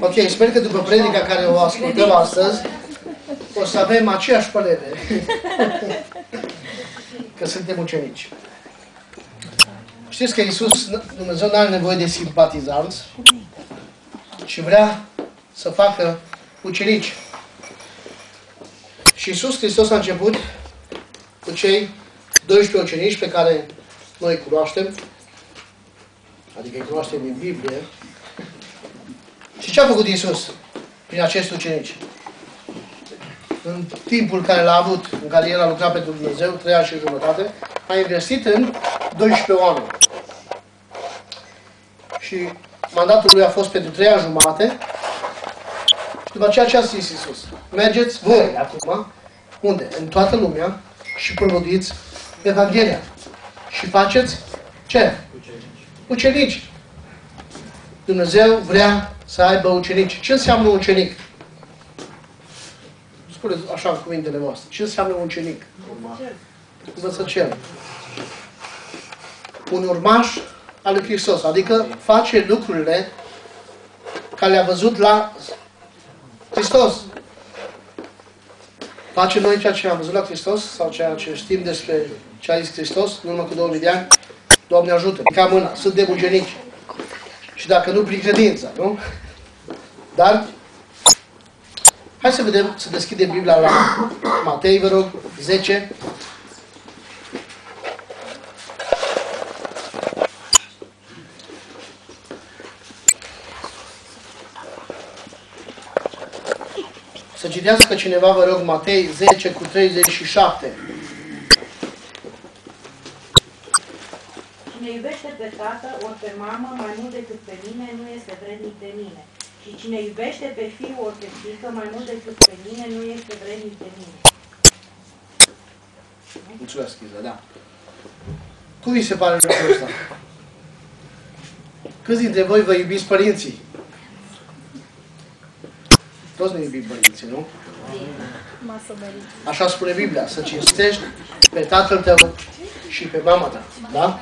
Ok, sper că după predica care o ascultăm astăzi, o să avem aceeași părere. că suntem ucenici. Știți că Iisus, Dumnezeu nu are nevoie de simpatizanți și vrea să facă ucenici. Și Iisus Hristos a început cu cei 12 ucenici pe care noi îi cunoaștem, adică îi cunoaștem din Biblie. Și ce a făcut Iisus prin acești ucenici? În timpul care l-a avut, în care el a lucrat pentru Dumnezeu, trei ani și jumătate, a investit în 12 oameni. Și mandatul lui a fost pentru trei ani jumate. Și după aceea ce a zis Iisus? Mergeți voi acum, unde? În toată lumea și propovăduiți Evanghelia. Și faceți ce? Ucenici. Dumnezeu vrea să aibă ucenici. Ce înseamnă un ucenic? Spuneți așa în cuvintele voastre. Ce înseamnă un ucenic? Învățăcel. Un urmaș al lui Hristos. Adică face lucrurile care le-a văzut la Hristos. Face noi ceea ce am văzut la Hristos sau ceea ce știm despre ce a zis Hristos în urmă cu 2000 de ani. Doamne ajută, ca mâna, sunt de bugenici. Și dacă nu, prin credință, nu? Dar, hai să vedem, să deschidem Biblia la Matei, vă rog, 10. Să citească cineva, vă rog, Matei 10 cu 37. Cine iubește pe tată ori pe mamă mai mult decât pe mine nu este vrednic de mine. Și cine iubește pe fiu ori pe fiică mai mult decât pe mine nu este vrednic de mine. Mulțumesc, Iza, da. Cum vi se pare lucrul ăsta? Câți dintre voi vă iubiți părinții? Toți ne iubim părinții, nu? Așa spune Biblia, să cinstești pe tatăl tău și pe mama ta. Da?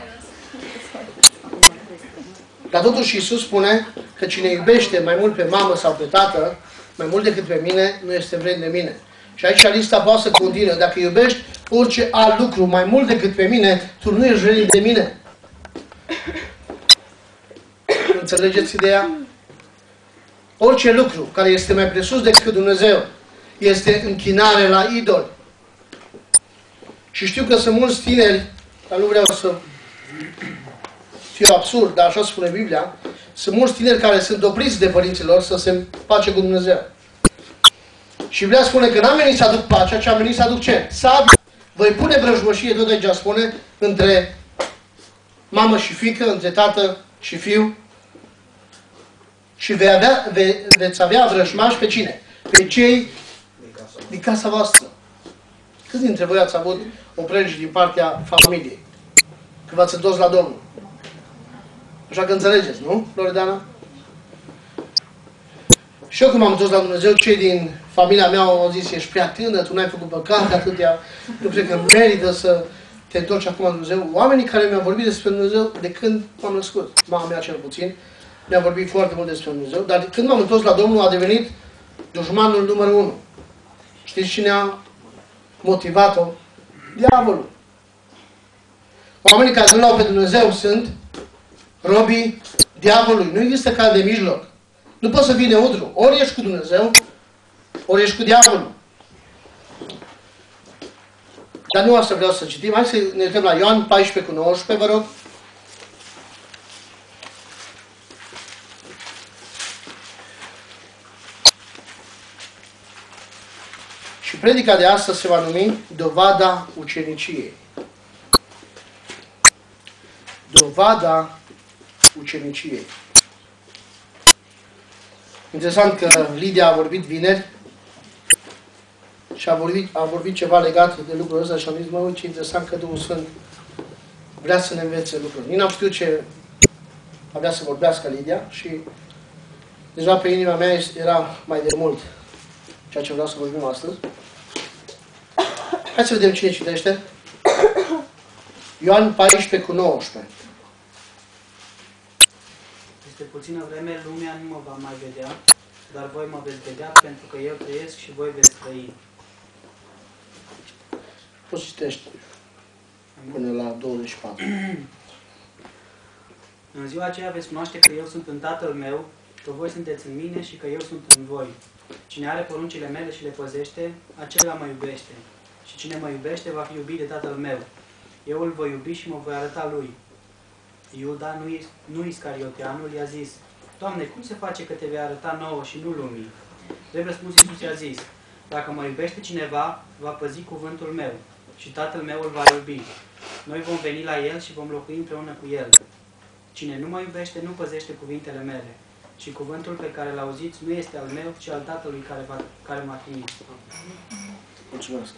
Dar totuși Iisus spune că cine iubește mai mult pe mamă sau pe tată, mai mult decât pe mine, nu este vrednic de mine. Și aici lista poate să continue. Dacă iubești orice alt lucru mai mult decât pe mine, tu nu ești vrednic de mine. Înțelegeți ideea? Orice lucru care este mai presus decât Dumnezeu este închinare la idol. Și știu că sunt mulți tineri, dar nu vreau să fiu absurd, dar așa spune Biblia, sunt mulți tineri care sunt opriți de părinților să se pace cu Dumnezeu. Și vrea spune că n-am venit să aduc pacea, ci am venit să aduc ce? Să voi pune vrăjmășie, tot aici spune, între mamă și fică, între tată și fiu. Și vei avea, ve, veți avea vrăjmași pe cine? Pe cei din casa voastră. Câți dintre voi ați avut o predici din partea familiei? Că v-ați întors la Domnul. Așa că înțelegeți, nu, Loredana? Și eu cum am întors la Dumnezeu, cei din familia mea au zis, ești prea tânăr, tu n-ai făcut păcate atâtea, nu cred că merită să te întorci acum la Dumnezeu. Oamenii care mi-au vorbit despre Dumnezeu de când m-am născut, mama mea cel puțin, mi-a vorbit foarte mult despre Dumnezeu, dar când m-am întors la Domnul a devenit dușmanul numărul unu. Știți cine a motivat-o? Diavolul. Oamenii care nu l-au pe Dumnezeu sunt robii diavolului. Nu există cal de mijloc. Nu poți să fii neutru. Ori ești cu Dumnezeu, ori ești cu diavolul. Dar nu asta vreau să citim. Hai să ne uităm la Ioan 14 cu 19, vă rog. Și predica de astăzi se va numi Dovada uceniciei. Dovada uceniciei. Interesant că Lidia a vorbit vineri și a vorbit, a vorbit ceva legat de lucrul ăsta și am zis, mă, uite ce interesant că Duhul Sfânt vrea să ne învețe lucruri. Nici n-am știut ce avea să vorbească Lidia și deja pe inima mea era mai de mult ceea ce vreau să vorbim astăzi. Hai să vedem cine citește. Ioan 14 cu 19. Peste puțină vreme lumea nu mă va mai vedea, dar voi mă veți vedea pentru că eu trăiesc și voi veți trăi. Poți citești până la 24. În ziua aceea veți cunoaște că eu sunt în Tatăl meu, că voi sunteți în mine și că eu sunt în voi. Cine are poruncile mele și le păzește, acela mă iubește. Și cine mă iubește va fi iubit de Tatăl meu. Eu îl voi iubi și mă voi arăta lui. Iuda, nu, Is- nu Iscarioteanul, i-a zis, Doamne, cum se face că te vei arăta nouă și nu lumii? Drept răspuns Iisus i-a zis, Dacă mă iubește cineva, va păzi cuvântul meu și Tatăl meu îl va iubi. Noi vom veni la el și vom locui împreună cu el. Cine nu mă iubește, nu păzește cuvintele mele. Și cuvântul pe care l auziți nu este al meu, ci al Tatălui care, va, care m-a trimis. Mulțumesc.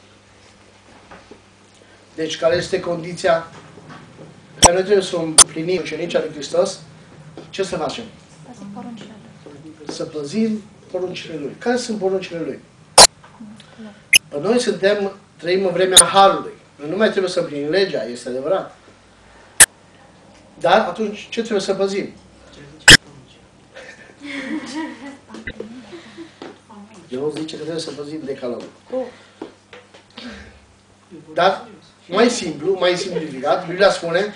Deci, care este condiția care noi trebuie să o împlinim ucenicii lui Hristos? Ce să facem? Păzim poruncile lui. Să păzim poruncile Lui. Care sunt poruncile Lui? Păi Noi suntem, trăim în vremea Harului. Noi nu mai trebuie să împlinim legea, este adevărat. Dar atunci, ce trebuie să păzim? Ce zice porunci? Eu zice că trebuie să păzim decalogul. Cu Dar, mai simplu, mai simplificat, Biblia spune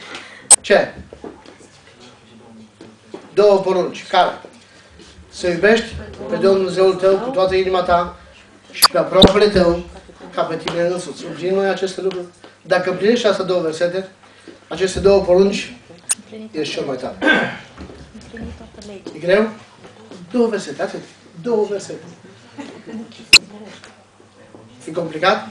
ce? Două porunci. Care? Să iubești pe Dumnezeul tău cu toată inima ta și pe aproapele tău ca pe tine însuți. Împlinim noi aceste lucruri. Dacă împlinești astea două versete, aceste două porunci, împlinit, ești cel mai tare. împlinit toată legea. E greu? Două versete, atât. Două versete. E complicat?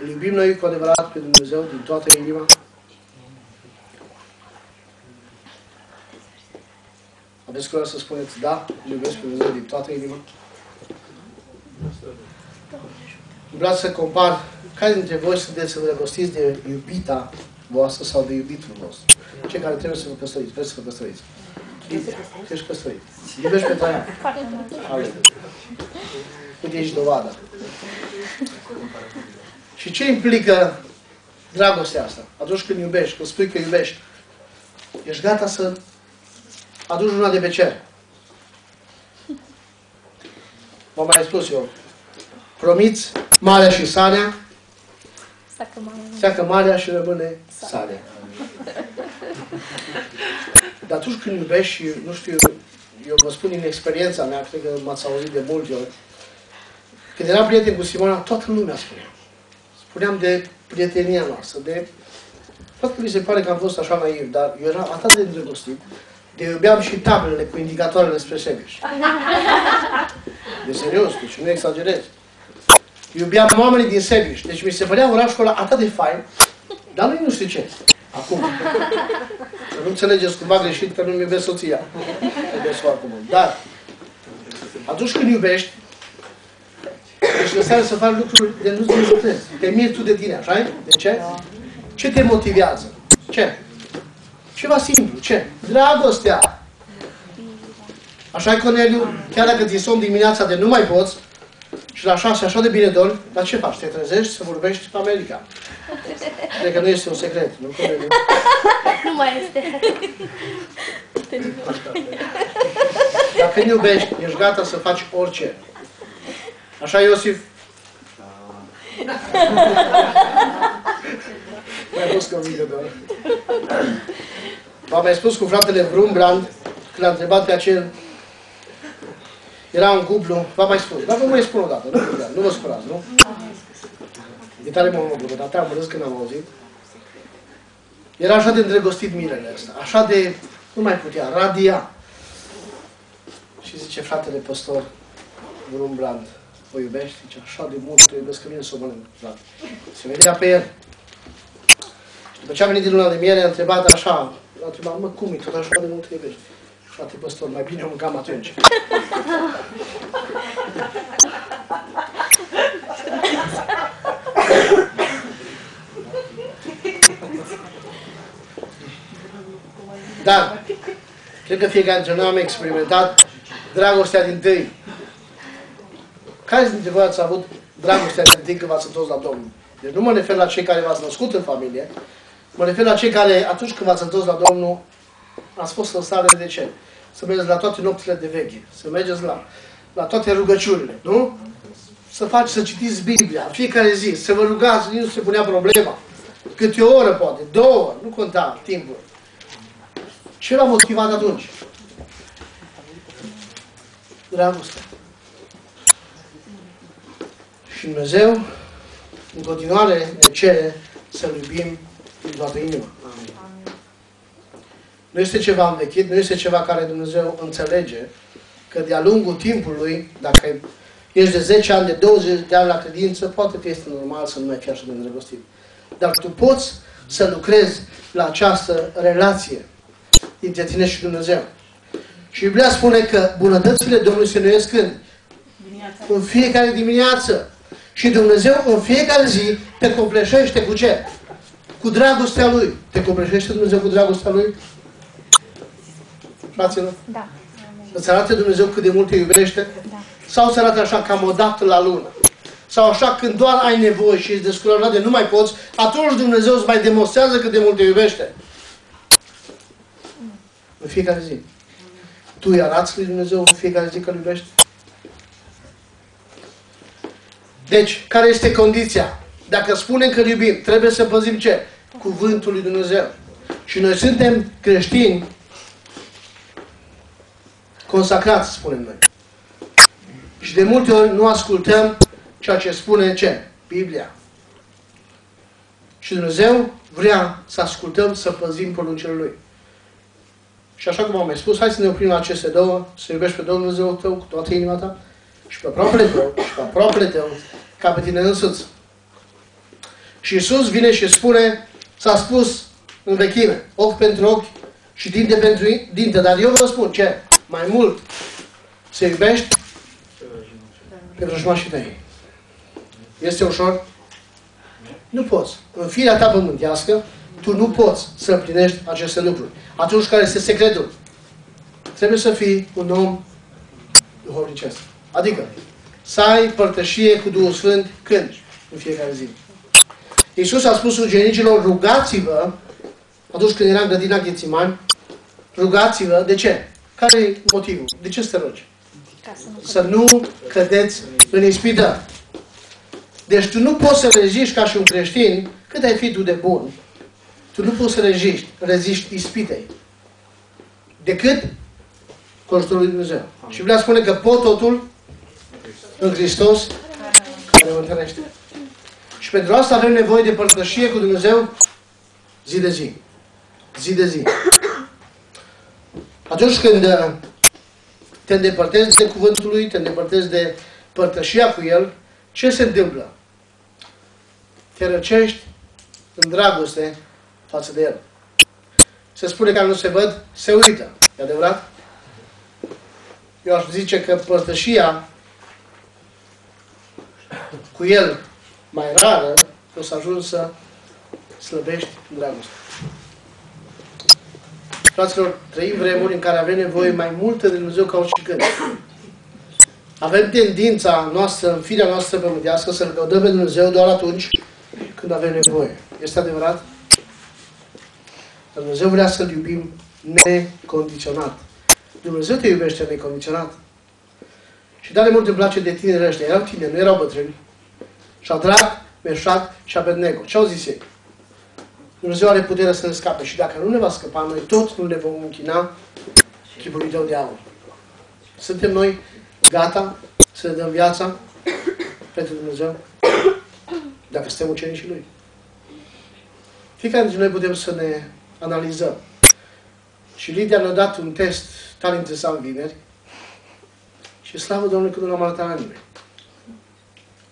Îl iubim noi cu adevărat pe Dumnezeu din toată inima? Aveți curaj să spuneți da, îl iubesc pe Dumnezeu din toată inima? Vreau să compar care dintre voi sunteți îndrăgostiți de iubita voastră sau de iubitul vostru. Cei care trebuie să vă căsătoriți, vreți să vă căsătoriți. Lidia, ești căsătorit. Iubești pe Traian. Foarte mult. Aleluia. Uite, ești dovada. Și ce implică dragostea asta? Atunci când iubești, când spui că iubești, ești gata să aduci una de pe cer. V-am mai spus eu. Promiți Marea și Sarea, Sacă mai seacă Marea și rămâne Sarea. Dar atunci când iubești și, nu știu, eu vă spun din experiența mea, cred că m-ați auzit de multe ori, când eram prieten cu Simona, toată lumea spunea. Spuneam de prietenia noastră, de... Poate că mi se pare că am fost așa naiv, dar eu eram atât de îndrăgostit, de iubeam și tablele cu indicatoarele spre Sebeș. De serios, deci nu exagerez. Iubeam oamenii din Sebeș, deci mi se părea orașul ăla atât de fain, dar nu nu știu ce. Acum. Să nu înțelegeți cumva greșit că nu-mi iubesc soția. Iubesc foarte mult. Dar, atunci când iubești, ești lăsat să faci lucruri de nu-ți rezultezi. Te miri tu de tine, așa -i? De ce? Ce te motivează? Ce? Ceva simplu. Ce? Dragostea. așa e Corneliu? Chiar dacă ți somn dimineața de nu mai poți, și la șase așa de bine dormi, dar ce faci? Te trezești să vorbești pe America. Cred că nu este un secret, nu Corneliu? Nu mai este. Dacă nu iubești, ești gata să faci orice. Așa Iosif? Mai pus că vine doar. V-am mai spus cu fratele Vrumbrand, când l-a întrebat pe acel... Era un cuplu, v-am mai spus, dar vă mai spun o dată, nu, vă- nu vă sperați, nu? E tare mă mă dar te-am râs când am auzit. Era așa de îndrăgostit mirele ăsta, așa de, nu mai putea, radia. Și zice fratele păstor, Vrumbrand, o iubești? Zice, așa de mult te iubesc că vine să o mănânc, frate. Se vedea pe el. Și după ce a venit din luna de miere, a întrebat așa, l-a întrebat, mă, cum e, tot așa de mult te iubești? Frate păstor, mai bine o mâncam atunci. Dar, cred că fiecare dintre noi am experimentat dragostea din tâi. Care dintre voi ați avut dragostea din tâi când v-ați întors la Domnul? Deci nu mă refer la cei care v-ați născut în familie, Mă refer la cei care, atunci când v-ați întors la Domnul, ați fost în stare de ce? Să mergeți la toate nopțile de veche, să mergeți la, la toate rugăciunile, nu? Să faci, să citiți Biblia, în fiecare zi, să vă rugați, nici nu se punea problema. Câte o oră, poate, două ore, nu conta timpul. Ce l-a motivat atunci? Dragoste. Și Dumnezeu, în continuare, ne cere să-L iubim din toată inima. Nu este ceva învechit, nu este ceva care Dumnezeu înțelege că de-a lungul timpului, dacă ești de 10 ani, de 20 de ani la credință, poate că este normal să nu mai fii așa de îndrăgostit. Dar tu poți să lucrezi la această relație dintre tine și Dumnezeu. Și Biblia spune că bunătățile Domnului se nuiesc când? Dimineața. În fiecare dimineață. Și Dumnezeu în fiecare zi te compleșește cu ce? Cu dragostea Lui. Te compleșește Dumnezeu cu dragostea Lui? Fraților? Da. Îți arată Dumnezeu cât de mult te iubește? Da. Sau îți arată așa cam o dată la lună? Sau așa când doar ai nevoie și ești descurajat de nu mai poți, atunci Dumnezeu îți mai demonstrează cât de mult te iubește. În fiecare zi. Tu îi arăți lui Dumnezeu în fiecare zi că îl iubești? Deci, care este condiția? Dacă spunem că îl iubim, trebuie să păzim ce? Cuvântul lui Dumnezeu. Și noi suntem creștini consacrați, spunem noi. Și de multe ori nu ascultăm ceea ce spune ce? Biblia. Și Dumnezeu vrea să ascultăm, să păzim poruncile Lui. Și așa cum am mai spus, hai să ne oprim la aceste două, să iubești pe Domnul Dumnezeu tău cu toată inima ta și pe aproapele tău și pe aproapele tău ca pe tine însuți. Și Iisus vine și spune, s-a spus în vechime, ochi pentru ochi și dinte pentru dinte, dar eu vă spun ce? Mai mult, să iubești pe vrăjmașii tăi. Este ușor? Nu poți. În firea ta pământească, tu nu poți să împlinești aceste lucruri. Atunci care este secretul? Trebuie să fii un om duhovnicesc. Adică, să ai părtășie cu Duhul Sfânt când? În fiecare zi. Iisus a spus ucenicilor, rugați-vă, atunci când era în grădina Ghețimani, rugați-vă, de ce? Care e motivul? De ce să te rogi? Ca să nu Să nu cădeți în ispită. Deci tu nu poți să reziști ca și un creștin, cât ai fi tu de bun, tu nu poți să reziști, reziști ispitei. Decât cu ajutorul lui Dumnezeu. Și vrea spune că pot totul în Hristos care mă întărește. Și pentru asta avem nevoie de părtășie cu Dumnezeu zi de zi. Zi de zi. Atunci când uh, te îndepărtezi de cuvântul lui, te îndepărtezi de părtășia cu el, ce se întâmplă? Te răcești în dragoste față de el. Se spune că nu se văd, se uită. E adevărat? Eu aș zice că părtășia cu el mai rară, o să ajungi să slăbești dragoste. Fraților, trăim vremuri în care avem nevoie mai mult de Dumnezeu ca oricând. Avem tendința noastră, în firea noastră pământească, să-L căutăm pe Dumnezeu doar atunci când avem nevoie. Este adevărat? Dar Dumnezeu vrea să-L iubim necondiționat. Dumnezeu te iubește necondiționat. Și tare mult îmi place de tineri ăștia. Erau tineri, nu erau bătrâni. Shadrach, Meșac și Abednego. Ce au zis ei? Dumnezeu are puterea să ne scape și dacă nu ne va scăpa, noi toți nu ne vom închina chipului tău de aur. Suntem noi gata să ne dăm viața pentru Dumnezeu? Dacă suntem ucenicii Lui. Fiecare dintre noi putem să ne analizăm. Și Lidia ne-a dat un test tare interesant vineri și slavă Domnului că nu l-am arătat la nimeni.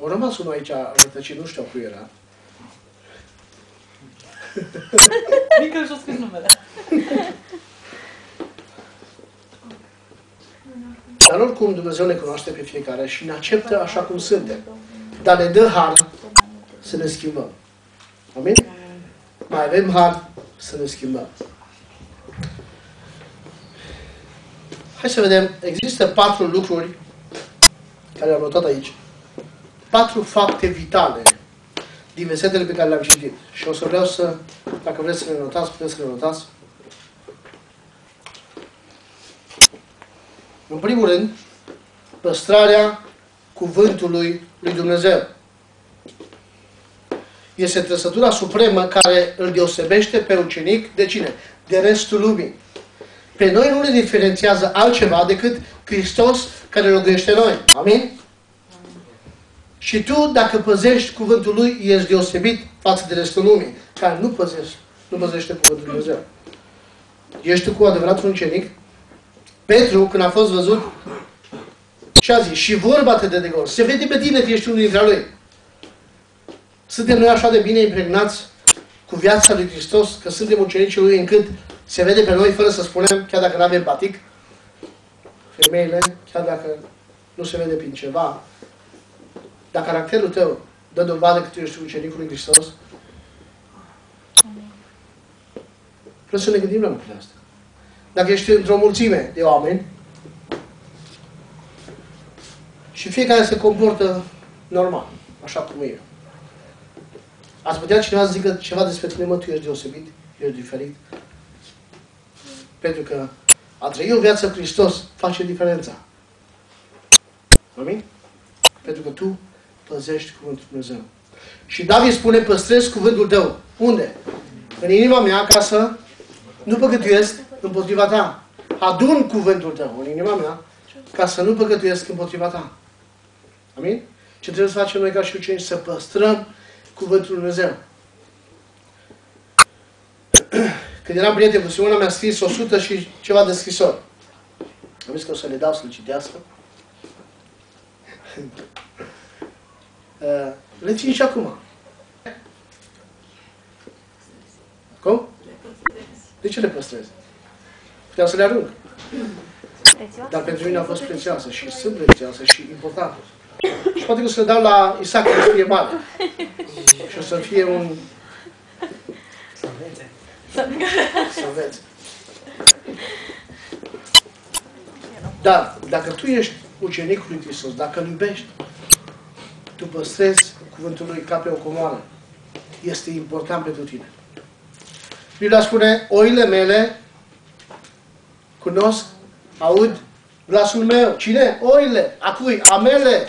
Au rămas unul aici rătăcit, nu știu cu era. Nică și-o scris numele. Dar oricum Dumnezeu ne cunoaște pe fiecare și ne acceptă așa cum suntem. Dar ne dă har să ne schimbăm. Amin? Mai avem har să ne schimbăm. Hai să vedem. Există patru lucruri care am notat aici. Patru fapte vitale din versetele pe care le-am citit. Și o să vreau să, dacă vreți să le notați, puteți să le notați. În primul rând, păstrarea cuvântului lui Dumnezeu. Este trăsătura supremă care îl deosebește pe ucenic de cine? De restul lumii. Pe noi nu ne diferențiază altceva decât Hristos care locuiește noi. Amin? Și tu, dacă păzești cuvântul lui, ești deosebit față de restul lumii, care nu păzești, nu păzește cuvântul lui Dumnezeu. Ești tu cu adevărat un ucenic? Petru, când a fost văzut, ce a zis? Și vorba te de, de gol. Se vede pe tine că ești unul dintre lui. Suntem noi așa de bine impregnați cu viața lui Hristos, că suntem ucenicii lui încât se vede pe noi fără să spunem, chiar dacă nu avem batic, femeile, chiar dacă nu se vede prin ceva, dar caracterul tău dă dovadă că tu ești ucenicul lui Hristos, Vreau să ne gândim la lucrurile astea. Dacă ești într-o mulțime de oameni și fiecare se comportă normal, așa cum e. Ați putea cineva să zică ceva despre tine, mă, tu ești deosebit, ești diferit. Pentru că a trăi o viață cu Hristos face diferența. Amin? Pentru că tu păzești cuvântul Dumnezeu. Și David spune, păstrez cuvântul tău. Unde? În inima mea, ca să nu păcătuiesc împotriva ta. Adun cuvântul tău în inima mea, ca să nu păcătuiesc împotriva ta. Amin? Ce trebuie să facem noi ca și ucenici? Să păstrăm cuvântul Lui Dumnezeu. Când eram prieten cu Simona, mi-a scris 100 și ceva de scrisori. Am zis că o să le dau să le citească. Uh, le țin și acum. Cum? De ce le păstrez? Puteam să le arunc. Prețioasă? Dar pentru mine a fost prețioasă și sunt prețioasă și importantă. Și poate că o să le dau la Isaac să fie mare. Și o să fie un... Să învețe. să învețe. Dar, dacă tu ești ucenicul lui Hristos, dacă îl iubești, tu păstrezi cuvântul lui ca pe o comoară. Este important pentru tine. Biblia spune, oile mele cunosc, aud glasul meu. Cine? Oile. A cui? A mele.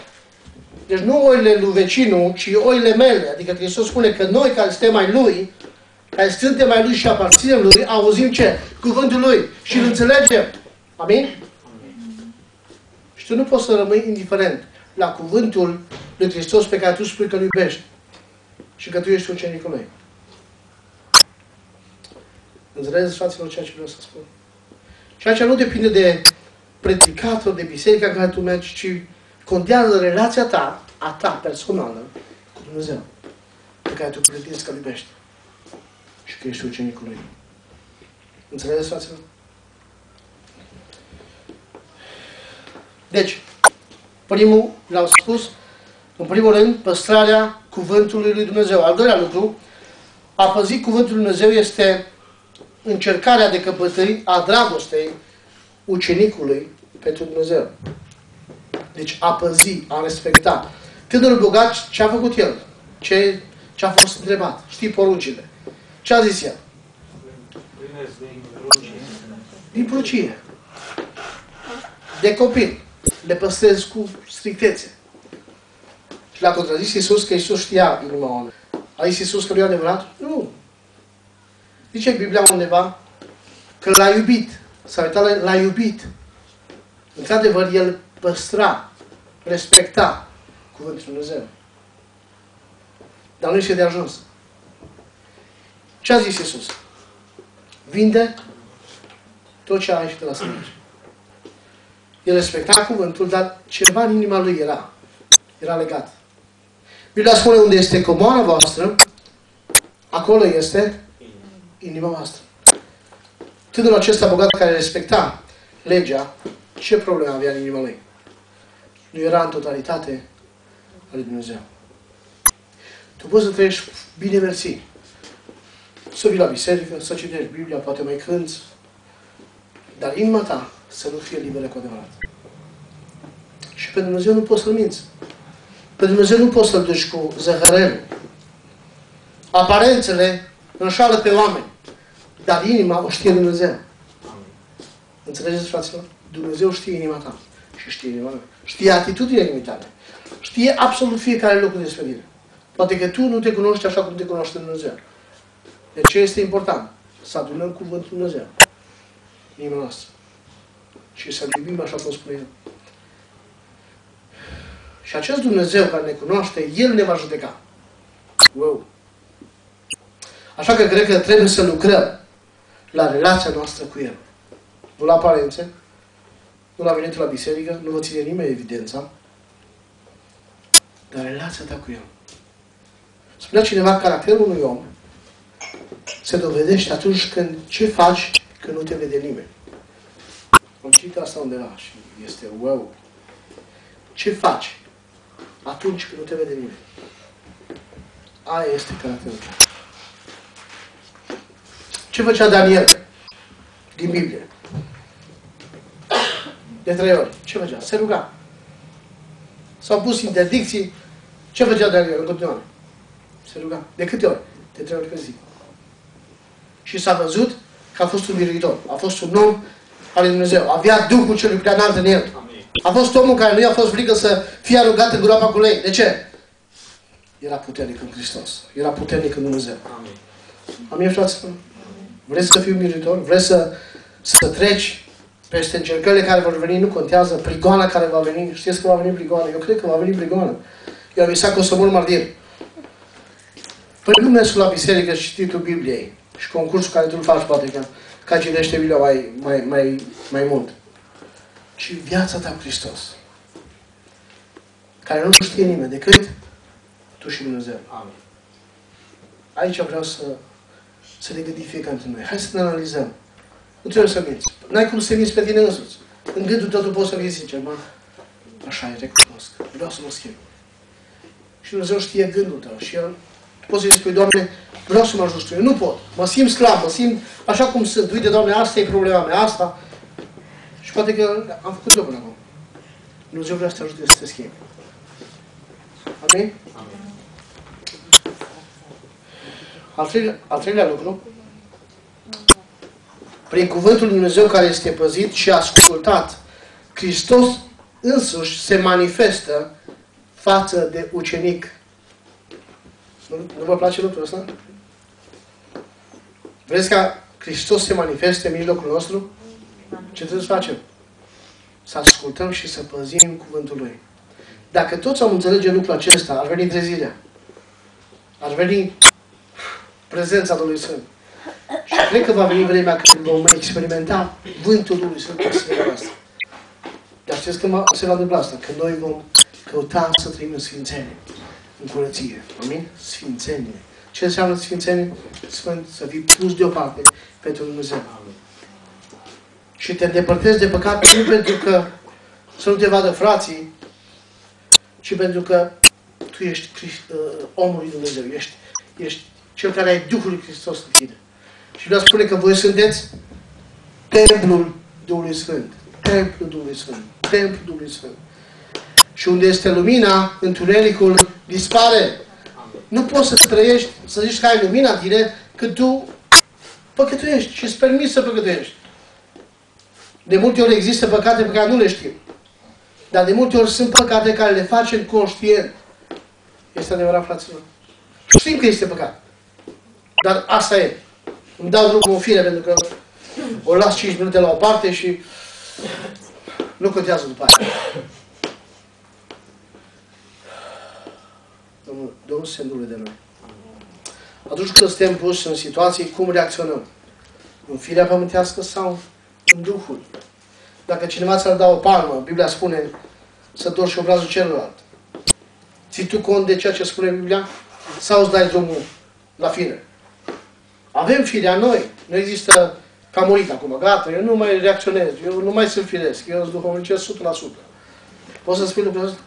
Deci nu oile lui vecinul, ci oile mele. Adică Hristos spune că noi care suntem mai Lui, care suntem mai Lui și aparținem Lui, auzim ce? Cuvântul Lui și îl înțelegem. Amin? Și tu nu poți să rămâi indiferent la cuvântul lui Hristos pe care tu spui că îl iubești și că tu ești ucenicul Lui. Înțelegeți, fraților, ceea ce vreau să spun? Ceea ce nu depinde de predicator, de biserica în care tu mergi, ci contează relația ta, a ta personală, cu Dumnezeu, pe care tu pretinzi că îl iubești și că ești ucenicul Lui. Înțelegeți, fraților? Deci, primul, l-am spus, în primul rând, păstrarea cuvântului lui Dumnezeu. Al doilea lucru, a păzi cuvântul lui Dumnezeu este încercarea de căpătări a dragostei ucenicului pentru Dumnezeu. Deci a păzi, a respecta. Tânărul bogat, ce a făcut el? Ce, ce a fost întrebat? Știi poruncile. Ce a zis el? Din prucie. De copil. Le păstrez cu strictețe. Și l-a contrazis Iisus că Iisus știa inima oamenilor. A zis Iisus că nu e adevărat? Nu. Zice Biblia undeva că l-a iubit. S-a uitat, l-a iubit. Într-adevăr, el păstra, respecta cuvântul Lui Dumnezeu. Dar nu este de ajuns. Ce a zis Iisus? Vinde tot ce ai și te lasă merge. El respecta cuvântul, dar ceva în inima lui era. Era legat. Biblia spune unde este comoara voastră, acolo este inima voastră. Tânărul acesta bogat care respecta legea, ce probleme avea în inima lui? Nu era în totalitate al lui Dumnezeu. Tu poți să trăiești bine mersi. Să vii la biserică, să citești Biblia, poate mai cânți, dar inima ta să nu fie liberă cu adevărat. Și pe Dumnezeu nu poți să-L minți. Pe Dumnezeu nu poți să-L duci cu zăhărelul. Aparențele înșală pe oameni. Dar inima o știe Dumnezeu. Înțelegeți, fraților? Dumnezeu știe inima ta. Și știe inima mea. Știe atitudinea inimii tale. Știe absolut fiecare lucru despre tine. Poate că tu nu te cunoști așa cum te cunoaște Dumnezeu. De ce este important? Să adunăm cuvântul Dumnezeu în inima noastră. Și să iubim așa cum spune El. Și acest Dumnezeu care ne cunoaște, El ne va judeca. Wow! Așa că cred că trebuie să lucrăm la relația noastră cu El. Nu la aparențe, nu la venitul la biserică, nu vă ține nimeni evidența, dar relația ta cu El. Spunea cineva, caracterul unui om se dovedește atunci când ce faci când nu te vede nimeni. Am citit asta undeva și este wow. Ce faci atunci când nu te vede nimeni? Aia este caracterul tău. Ce făcea Daniel din Biblie? De trei ori. Ce făcea? Se ruga. S-au pus interdicții. Ce făcea Daniel în continuare? Se ruga. De câte ori? De trei ori pe zi. Și s-a văzut că a fost un biruitor. A fost un om al lui Dumnezeu. Avea Duhul celui prea înalt în el. A fost omul care nu i-a fost frică să fie aruncat în groapa cu lei. De ce? Era puternic în Hristos. Era puternic în Dumnezeu. Amin. Amin, fraților? Vreți să fii un biruitor? Vreți să, să treci peste încercările care vor veni? Nu contează. Prigoana care va veni. Știți că va veni prigoana? Eu cred că va veni prigoana. Eu am visat că o să mor martir. Păi nu mergi la biserică și cititul Bibliei și concursul care tu îl faci, poate că ca citește Biblia mai, mai, mai, mai mult. Și viața ta cu Hristos. Care nu știe nimeni decât tu și Dumnezeu. Amin. Aici vreau să, să ne gândim fiecare dintre noi. Hai să ne analizăm. Nu trebuie să minți. N-ai cum să minți pe tine însuți. În gândul tău tu poți să fii sincer, mă. Așa e, recunosc. Vreau să mă schimb. Și Dumnezeu știe gândul tău. Și El, tu poți să-i spui, Doamne, vreau să mă ajut Eu nu pot. Mă simt slab, mă simt așa cum sunt. Uite, Doamne, asta e problema mea, asta. Și poate că am făcut eu până acum. Dumnezeu vrea să te ajute să te schimbi. Amin? Amin. Al treilea, al treilea lucru, prin cuvântul lui Dumnezeu care este păzit și ascultat, Hristos însuși se manifestă față de ucenic. Nu, nu vă place lucrul ăsta? Vreți ca Hristos se manifeste în mijlocul nostru? Ce trebuie să facem? Să ascultăm și să păzim cuvântul Lui. Dacă toți am înțelege lucrul acesta, ar veni trezirea. Ar veni prezența Duhului Sfânt. Și cred că va veni vremea când vom experimenta vântul Duhului Sfânt în sfera noastră. Dar știți când se va întâmpla asta? Când noi vom căuta să trăim în sfințenie, în curăție. Amin? Sfințenie. Ce înseamnă sfințenie? Sfânt, să fii pus deoparte pentru Dumnezeu. Amin. Și te îndepărtezi de păcat nu pentru că să nu te vadă frații, ci pentru că tu ești Crist- uh, omul lui Dumnezeu, ești, ești cel care ai Duhul lui Hristos în tine. Și vreau spune că voi sunteți templul Duhului Sfânt. Templul Duhului Sfânt. Templul Duhului Sfânt. Și unde este lumina, întunericul dispare. Amin. Nu poți să trăiești, să zici că ai lumina în tine, când tu păcătuiești și îți permiți să păcătuiești. De multe ori există păcate pe care nu le știm. Dar de multe ori sunt păcate care le facem conștient. Este adevărat, fraților? Știm că este păcat. Dar asta e. Îmi dau drumul în fire pentru că o las 5 minute la o parte și nu contează după aia. Domnul, Domnul se îndure de noi. Atunci când suntem puși în situații, cum reacționăm? În firea pământească sau în Duhul? Dacă cineva ți-ar da o palmă, Biblia spune să dormi și obrazul celălalt. Ții tu cont de ceea ce spune Biblia? Sau îți dai drumul la fire? Avem firea noi. Nu există că am murit acum, gata, eu nu mai reacționez, eu nu mai sunt firesc, eu sunt duhovnicesc 100%. Poți să spui lucrul ăsta?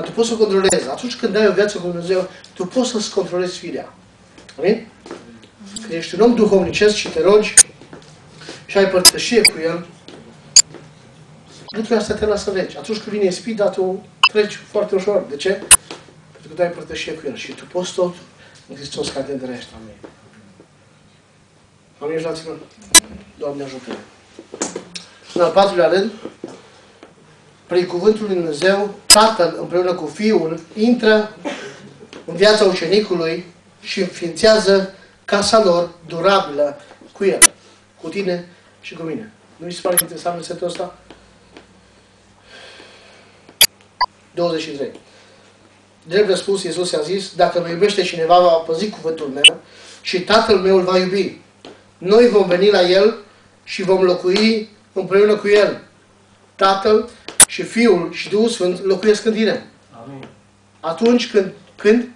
Dar tu poți să controlezi. Atunci când ai o viață cu Dumnezeu, tu poți să-ți controlezi firea. Amin? Când ești un om duhovnicesc și te rogi și ai părtășie cu El, lucrurile astea te lasă veci. Atunci când vine ispita, tu treci foarte ușor. De ce? Pentru că tu ai părtășie cu El și tu poți tot în Hristos care te întărește. Amin. Amin, fraților? Doamne ajută În al patrulea rând, prin cuvântul lui Dumnezeu, Tatăl împreună cu Fiul intră în viața ucenicului și înființează casa lor durabilă cu el, cu tine și cu mine. Nu mi se pare interesant versetul ăsta? 23. Drept răspuns, Iisus i-a zis, dacă mă iubește cineva, va păzi cuvântul meu și Tatăl meu îl va iubi. Noi vom veni la El și vom locui împreună cu El. Tatăl și Fiul și Duhul Sfânt locuiesc în tine. Amin. Atunci când, când,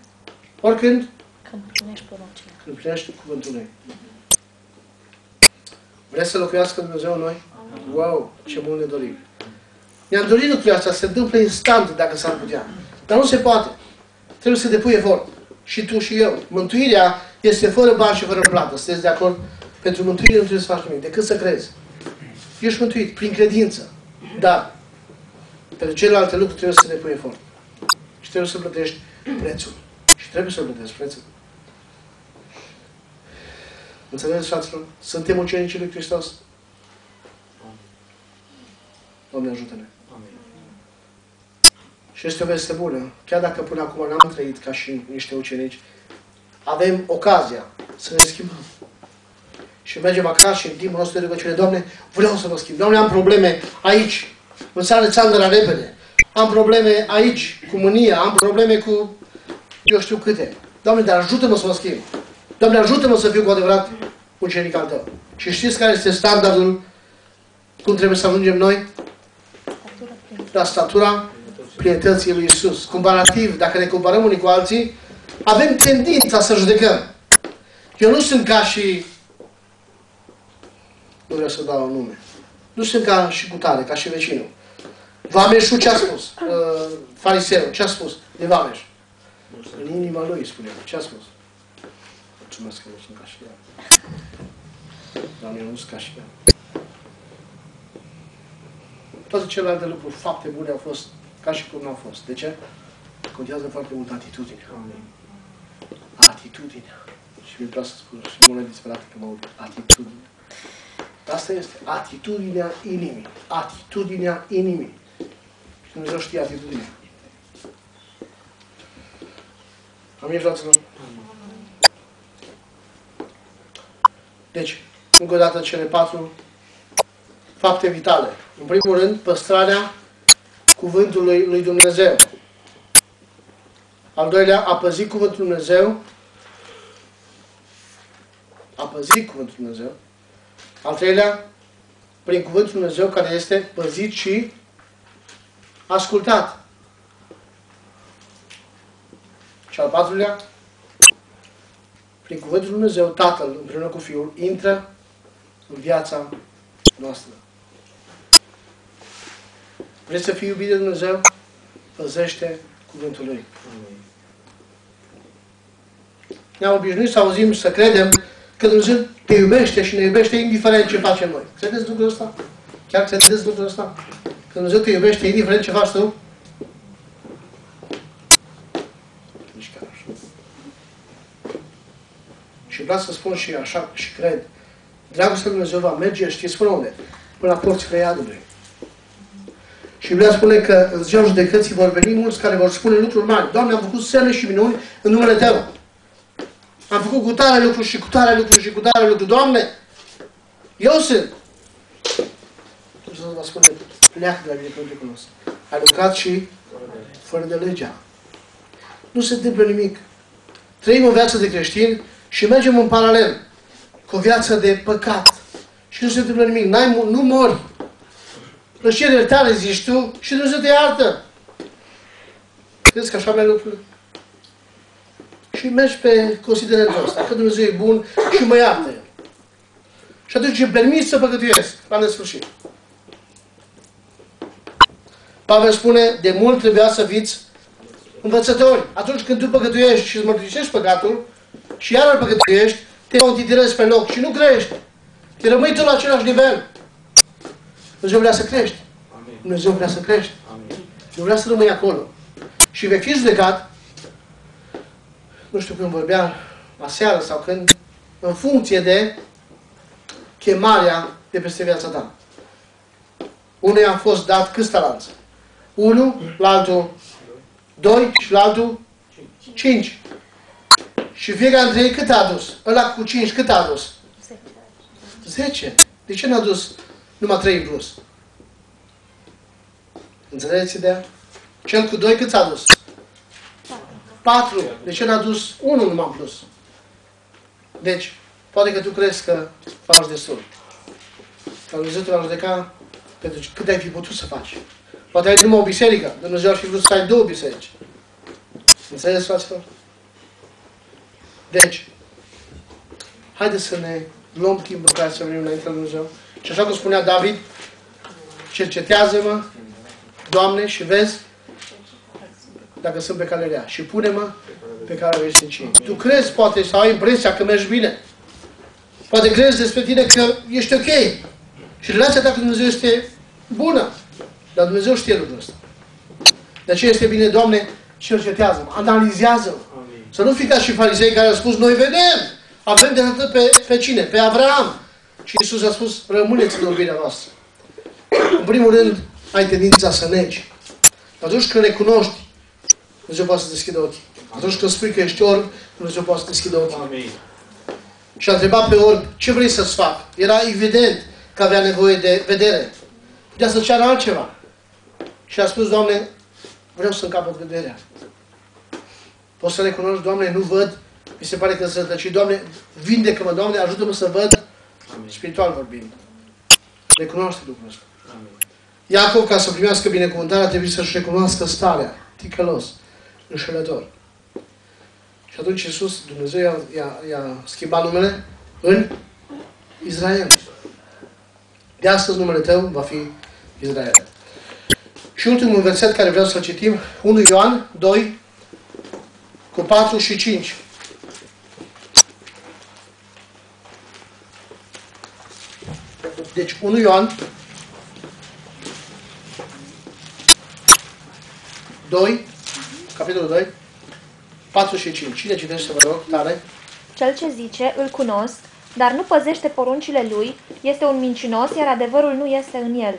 oricând, Când împlinești poruncile. când împlinești cuvântul lui. Vreți să locuiască Dumnezeu în noi? Wow, ce mult ne dorim. Ne-am dorit lucrurile astea, se întâmplă instant dacă s-ar putea. Dar nu se poate. Trebuie să depui efort. Și tu și eu. Mântuirea este fără bani și fără plată. Sunteți de acord? Pentru mântuire nu trebuie să faci nimic, decât să crezi. Ești mântuit prin credință. Dar pentru celelalte lucruri trebuie să depui efort. Și trebuie să plătești prețul. Și trebuie să plătești prețul. Înțelegeți, fraților? Suntem ucenicii lui Hristos. Doamne ajută-ne. Amin. Și este o veste bună. Chiar dacă până acum n-am trăit ca și niște ucenici, avem ocazia să ne schimbăm. Și mergem acasă și în timpul nostru de rugăciune, Doamne, vreau să mă schimb. Doamne, am probleme aici. Îmi sare țandăra repede. Am probleme aici cu mânia. Am probleme cu eu știu câte. Doamne, dar ajută-mă să mă schimb. Doamne, ajută-mă să fiu cu adevărat ucenic al Tău. Și știți care este standardul cum trebuie să ajungem noi? Statură prin La statura plietății lui Isus. Comparativ, dacă ne comparăm unii cu alții, avem tendința să judecăm. Eu nu sunt ca și... Nu vreau să dau un nume. Nu sunt ca și cu tare, ca și vecinul. Vameșul ce a spus? Uh, fariseu, ce a spus de Vameș? În inima lui, spune el. Ce a spus? Mulțumesc că nu sunt ca și el. Doamne, eu nu sunt ca și el. Toate celelalte lucruri, fapte bune au fost ca și cum nu au fost. De ce? Contează foarte mult atitudinea. Atitudinea. Și mi-e place să spun și mult disperat că mă aud. Atitudinea. Asta este atitudinea inimii. Atitudinea inimii. Și Dumnezeu știe atitudinea. Amin, fraților? Deci, încă o dată cele patru fapte vitale. În primul rând, păstrarea cuvântului lui Dumnezeu. Al doilea, a păzi cuvântul lui Dumnezeu. A păzi cuvântul lui Dumnezeu. Al treilea, prin cuvântul lui Dumnezeu care este păzit și ascultat. Și al patrulea, prin cuvântul lui Dumnezeu, Tatăl împreună cu Fiul intră în viața noastră. Vreți să fii iubit de Dumnezeu? Păzește cuvântul Lui. Ne-am obișnuit să auzim, să credem că Dumnezeu te iubește și ne iubește indiferent ce facem noi. Credeți lucrul ăsta? Chiar credeți lucrul ăsta? Că Dumnezeu te iubește indiferent ce faci tu? Nici chiar așa. Și vreau să spun și așa și cred. Dragostea lui Dumnezeu va merge, știți până unde? Până la porțile iadului. Și vrea spune că în ziua judecății vor veni mulți care vor spune lucruri mari. Doamne, am făcut semne și minuni în numele Tău. Am făcut cu tare lucruri și cu tare lucruri și cu tare lucruri. Doamne, eu sunt. Dumnezeu va spune, pleacă de la mine, părintul nostru. Ai lucrat și fără de legea. Nu se întâmplă nimic. Trăim o viață de creștini și mergem în paralel cu o viață de păcat. Și nu se întâmplă nimic. N-ai, nu mori. Plăcerile tale, zici tu, și Dumnezeu te iartă. Crezi că așa merg lucrurile? Și mergi pe considerentul ăsta, că Dumnezeu e bun și mă iartă El. Și atunci îmi permis să păcătuiesc, la nesfârșit. Pavel spune, de mult trebuia să fiți învățători. Atunci când tu păcătuiești și îți mărturisești păcatul și iar îl păcătuiești, te contitirezi pe loc și nu crești. Te rămâi tu la același nivel. Dumnezeu vrea să crești. Amin. Dumnezeu vrea să crești. Amin. Nu vrea să rămâi acolo. Și vei fi judecat nu știu când vorbeam aseară sau când, în funcție de chemarea de peste viața ta. Unul a fost dat câți talanți? Unu, la altul doi și la altul cinci. Și fiecare dintre ei cât a adus? Ăla cu cinci cât a adus? Zece. De ce n-a adus numai trei în plus? Înțelegeți ideea? Cel cu doi cât a adus? Patru. De ce n-a adus unul numai în plus? Deci, poate că tu crezi că faci destul. Că Dumnezeu te va judeca pentru cât ai fi putut să faci. Poate ai numai o biserică. Dumnezeu ar fi vrut să ai două biserici. Înțelegeți, fraților? Deci, haideți să ne luăm timp în care să venim înainte lui Dumnezeu. Și așa cum spunea David, cercetează-mă, Doamne, și vezi dacă sunt pe cale rea. Și pune-mă pe care vei sfințenie. Tu crezi, poate, sau ai impresia că mergi bine. Poate crezi despre tine că ești ok. Și relația ta cu Dumnezeu este bună. Dar Dumnezeu știe lucrul ăsta. De aceea este bine, Doamne, cercetează-mă, analizează-mă. Să nu fii ca și farisei care au spus, noi vedem, avem de atât pe, pe cine? Pe Avram. Și Iisus a spus, rămâneți în urbirea voastră. În primul rând, ai tendința să negi. Atunci când recunoști, Dumnezeu poate să deschidă ochii. Atunci când spui că ești orb, Dumnezeu poate să deschidă ochii. Amin. Și a întrebat pe orb, ce vrei să-ți fac? Era evident că avea nevoie de vedere. Putea să ceară altceva. Și a spus, Doamne, vreau să-mi capăt vederea. Poți să recunoști, Doamne, nu văd, mi se pare că sunt rătăcit. Doamne, vindecă-mă, Doamne, ajută-mă să văd, Amin. spiritual vorbind. Recunoaște lucrul ăsta. Amin. Iacov, ca să primească binecuvântarea, trebuie să-și recunoască starea, ticălos, înșelător. Și atunci Iisus, Dumnezeu i-a, i-a, i-a schimbat numele în Israel. De astăzi numele tău va fi Israel. Și ultimul verset care vreau să-l citim, 1 Ioan 2, cu 4 și 5. Deci 1 Ioan 2, capitolul 2, 4 și 5. Cine citește, vă rog, tare? Cel ce zice, îl cunosc, dar nu păzește poruncile lui, este un mincinos, iar adevărul nu este în el.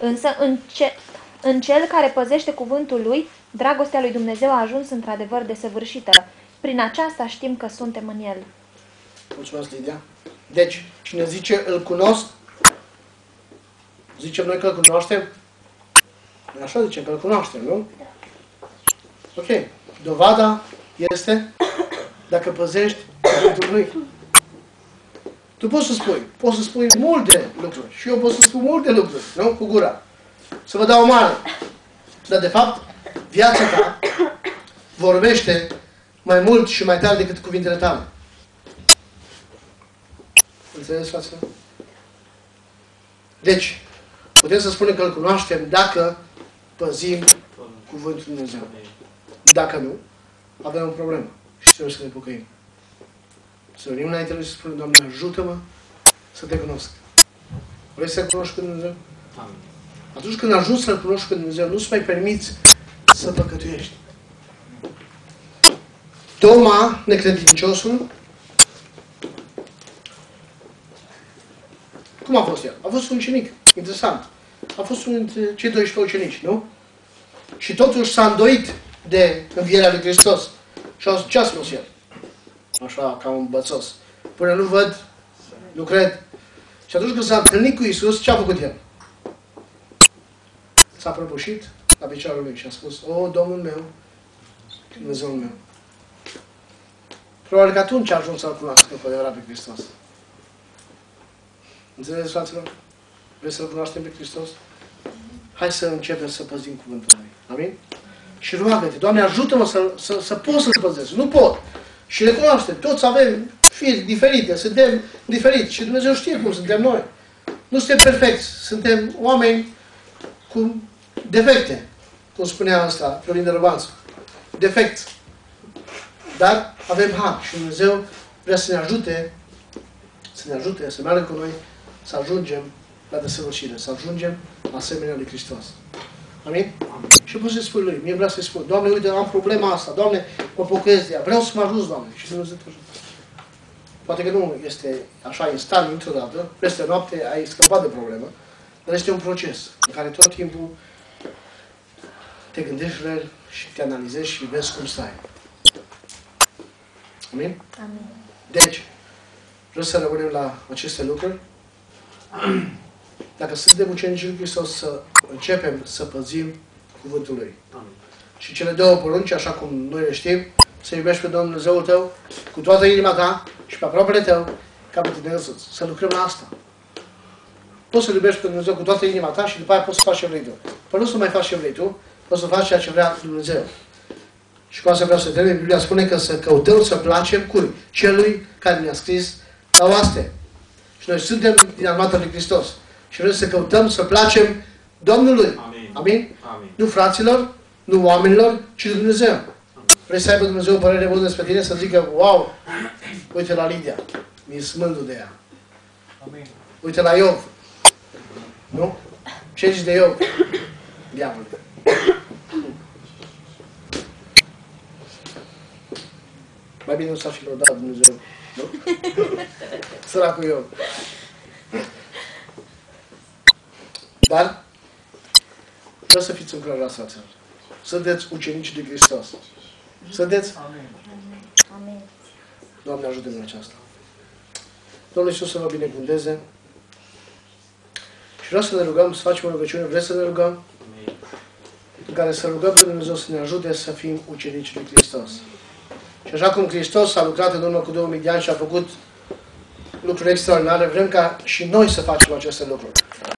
Însă în, ce, în cel care păzește cuvântul lui, dragostea lui Dumnezeu a ajuns într-adevăr desăvârșită. Prin aceasta știm că suntem în el. Mulțumesc, Lidia. Deci, cine zice îl cunosc, zicem noi că îl cunoaștem? Noi Așa zicem că îl cunoaștem, nu? Ok. Dovada este dacă păzești cuvântul lui. Tu poți să spui, poți să spui multe lucruri. Și eu pot să spun multe lucruri, nu? Cu gura. Să vă dau mare. Dar de fapt, viața ta vorbește mai mult și mai tare decât cuvintele tale. Înțelegeți, fraților? Deci, putem să spunem că îl cunoaștem dacă păzim cuvântul Lui Dumnezeu. Dacă nu, avem o problemă și trebuie să ne pocăim. Să venim înainte lui și să spunem, Doamne, ajută-mă să te cunosc. Vrei să cunoști pe Dumnezeu? Amin. Atunci când ajungi să-L cunoști pe Dumnezeu, nu-ți mai permiți să păcătuiești. Toma, necredinciosul, cum a fost el? A fost un ucenic. Interesant. A fost unul dintre cei 12 ucenici, nu? Și totuși s-a îndoit de învierea lui Hristos. Și a ce a spus el? Așa, ca un bățos. Până nu văd, nu cred. Și atunci când s-a întâlnit cu Isus, ce a făcut el? S-a prăbușit la picioarul lui și a spus, O, Domnul meu, Dumnezeul meu. Probabil că atunci a ajuns să-L cunoască cu adevărat pe Hristos. Înțelegeți, fraților? Vreți să-L cunoaștem pe Hristos? Hai să începem să păzim cuvântul Lui. Amin? Și roagă-te, Doamne, ajută-mă să, să, să pot să-L păzesc. Nu pot. Și recunoaște, toți avem firi diferite, suntem diferiți și Dumnezeu știe cum suntem noi. Nu suntem perfecți, suntem oameni cu defecte, cum spunea asta Florin de Răbanțu. Defect. Dar avem har și Dumnezeu vrea să ne ajute, să ne ajute, să meargă cu noi, să ajungem la desăvârșire, să ajungem asemenea lui Hristos. Amin? Și poți să spui lui, mie vreau să-i spun, Doamne, uite, am problema asta, Doamne, mă pocăiesc de ea, vreau să mă ajut, Doamne. Și Dumnezeu te ajută. Poate că nu este așa instant, dintr-o dată, peste noapte ai scăpat de problemă, dar este un proces în care tot timpul te gândești la el și te analizezi și vezi cum stai. Amin? Amin. Deci, vreau să rămânem la aceste lucruri. Dacă suntem ucenicii lui Hristos, să începem să păzim cuvântul Lui. Amin. Și cele două porunci, așa cum noi le știm, să iubești pe Domnul Dumnezeul tău cu toată inima ta și pe aproapele tău ca pe tine însuți. Să lucrăm la asta. Poți să iubești pe Dumnezeu cu toată inima ta și după aia poți să faci ce vrei tu. Păi nu să mai faci ce vrei tu, poți să faci ceea ce vrea Dumnezeu. Și cu asta vreau să termin. Biblia spune că să căutăm să placem cui? Celui care ne-a scris la oaste. Și noi suntem din armata lui Hristos. Și vrem să căutăm să placem Domnului. Amin. Amin? Amin. Nu fraților, nu oamenilor, ci lui Dumnezeu. Vrei să aibă Dumnezeu o părere bună despre tine, să zică, wow, uite la Lidia, mi-e smândul de ea. Amin. Uite la Iov. Nu? Ce zici de Iov? Diavol. Mai bine nu s-ar fi lăudat Dumnezeu. Nu? Săracul Iov. Dar, vreau să fiți încurajați, fraților. Sunteți ucenici de Hristos. Sunteți? Amin. Amin. Doamne ajută în aceasta. Domnul Iisus să vă binecuvânteze. Și vreau să ne rugăm, să facem o rugăciune. Vreți să ne rugăm? Amin. În care să rugăm pe Dumnezeu să ne ajute să fim ucenici lui Hristos. Și așa cum Hristos a lucrat în urmă cu 2000 de ani și a făcut lucruri extraordinare, vrem ca și noi să facem aceste lucruri.